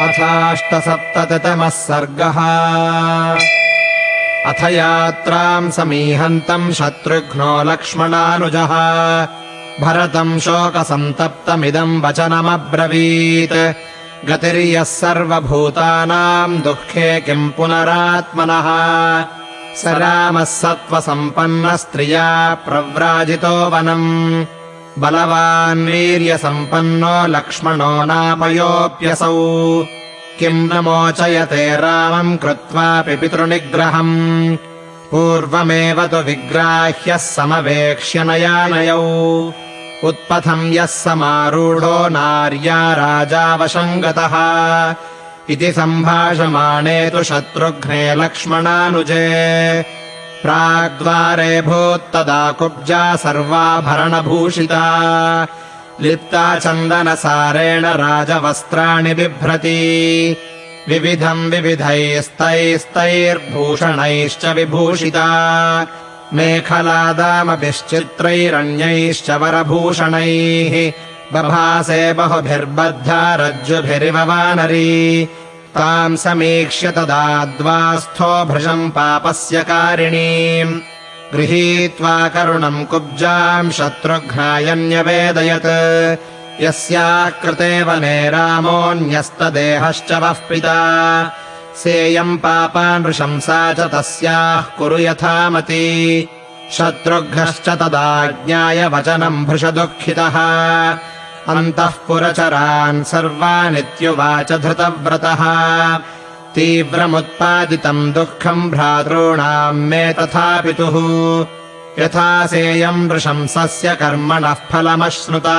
अथाष्टसप्ततितमः सर्गः। अथ यात्राम् समीहन्तम् शत्रुघ्नो लक्ष्मणानुजः। भरतम् शोकसन्तप्तमिदम् वचनमब्रवीत्। गतिर्यः सर्वभूतानाम् दुःखे किम् पुनरात्मनः। स रामः सत्त्वसम्पन्नस्त्रिया प्रव्राजितो वनम् बलवान् वीर्यसम्पन्नो लक्ष्मणो नापयोऽप्यसौ। किम् न मोचयते रामम् कृत्वापि पितृनिग्रहम्। पूर्वमेव तु विग्राह्यः समवेक्ष्य नयानयौ। उत्पथम् यः समारूढो नार्या राजावशङ्गतः इति सम्भाषमाणे तु शत्रुघ्ने लक्ष्मणानुजे प्राग्द्वारे भूत्तदा कुब्जा सर्वाभरणभूषिता लिप्ता चन्दनसारेण राजवस्त्राणि बिभ्रती। विविधम् विविधैस्तैस्तैर्भूषणैश्च विभूषिता। मेखलादामभिश्चित्रैरन्यैश्च वरभूषणैः। बभासे बहुभिर्बद्धा रज्जुभिरिव वानरी ताम् समीक्ष्य तदा द्वास्थो भृशम् पापस्य कारिणीम् गृहीत्वा करुणम् कुब्जाम् शत्रुघ्नायन्यवेदयत् यस्याः कृते वने रामोऽन्यस्तदेहश्च वः पिता। सेयम् पापानृशंसा च तस्याः कुरु यथामति। शत्रुघ्नश्च तदाज्ञाय वचनम् भृशदुःखितः अन्तःपुरचरान् सर्वानित्युवाच धृतव्रतः तीव्रमुत्पादितम् दुःखम् भ्रातॄणाम् मे तथा पितुः। यथा सेयम् नृशंसस्य कर्मणः फलमश्नुता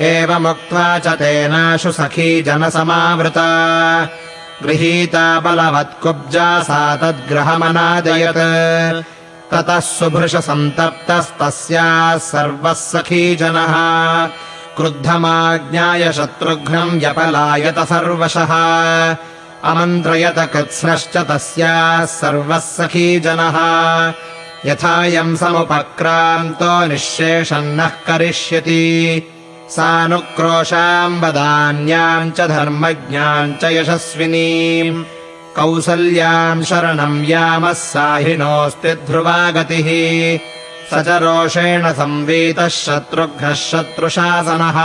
एवमुक्त्वा च तेनाशु सखी जनसमावृता। गृहीता बलवत्कुब्जा सा तद्ग्रहमनादयत्। ततः सुभृशसन्तप्तस्तस्याः सर्वः सखी जनः क्रुद्धमाज्ञाय शत्रुघ्नम् व्यपलायत सर्वशः। अमन्त्रयत कृत्स्नश्च तस्याः सर्वः सखी जनः। यथायम् समुपक्रान्तो निःशेषम् नः करिष्यति। सानुक्रोशाम् वदान्याम् च धर्मज्ञाम् च यशस्विनीम् कौसल्याम् शरणम् यामः साहिनोऽस्ति ध्रुवा गतिः स च रोषेण संवीतः शत्रुघ्नः शत्रुशासनः।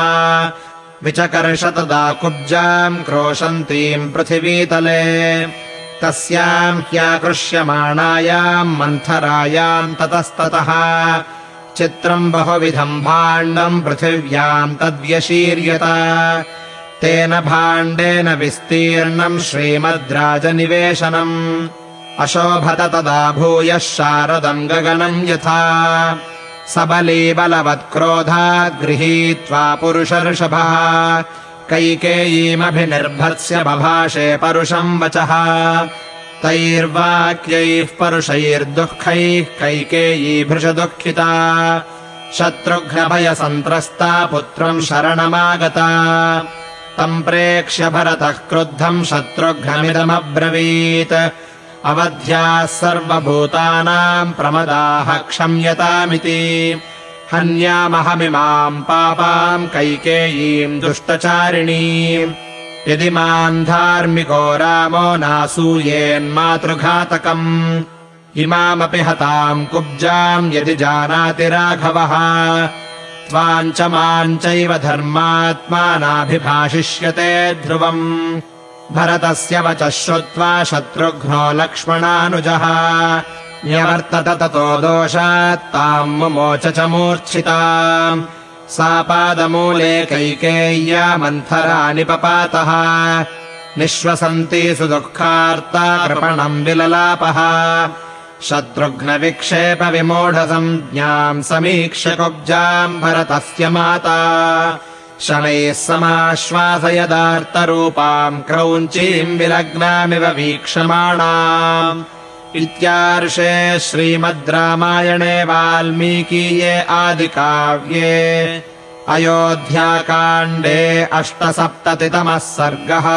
विचकर्ष तदा कुब्जाम् क्रोशन्तीम् पृथिवीतले। तस्याम् ह्याकृष्यमाणायाम् मन्थरायाम् ततस्ततः। चित्रम् बहुविधम् भाण्डम् पृथिव्याम् तद्व्यशीर्यत। तेन भाण्डेन विस्तीर्णम् श्रीमद्राजनिवेशनम् अशोभत तदा भूयः शारदम् गगनम् यथा। सबली बलवत्क्रोधात् गृहीत्वा पुरुषर्षभः। कैकेयीमभिनिर्भत्स्य बभाषे परुषम् वचः। तैर्वाक्यैः परुषैर्दुःखैः कैकेयी भृशदुःखिता। शत्रुघ्नभयसन्त्रस्ता पुत्रम् शरणमागता। तम् प्रेक्ष्य भरतः क्रुद्धम् शत्रुघ्नमिदमब्रवीत् अवध्याः सर्वभूतानाम् प्रमदाः क्षम्यतामिति। हन्यामहमिमाम् पापाम् कैकेयीम् दुष्टचारिणीम्। यदि माम् धार्मिको रामो नासूयेन्मातृघातकम् इमामपि हताम् कुब्जाम् यदि जानाति राघवः। त्वाम् च माम् चैव धर्मात्मानाभिभाषिष्यते ध्रुवम् भरतस्य वचः श्रुत्वा शत्रुघ्नो लक्ष्मणानुजः। न्यवर्तत ततो दोषात् ताम् मुमोच च मूर्च्छिता सा पादमूले कैकेय्या मन्थरा निपपातः निःश्वसन्ती सुदुःखार्ता कृपणम् विललापः। शत्रुघ्नविक्षेपविमूढसञ्ज्ञाम् समीक्ष्य कुब्जाम् भरतस्य माता शनैः समाश्वासयदार्तरूपाम् क्रौञ्चीम् विलग्नामिव वीक्षमाणा इत्यार्षे श्रीमद् रामायणे वाल्मीकीये आदिकाव्ये। अयोध्याकाण्डे अष्टसप्ततितमः सर्गः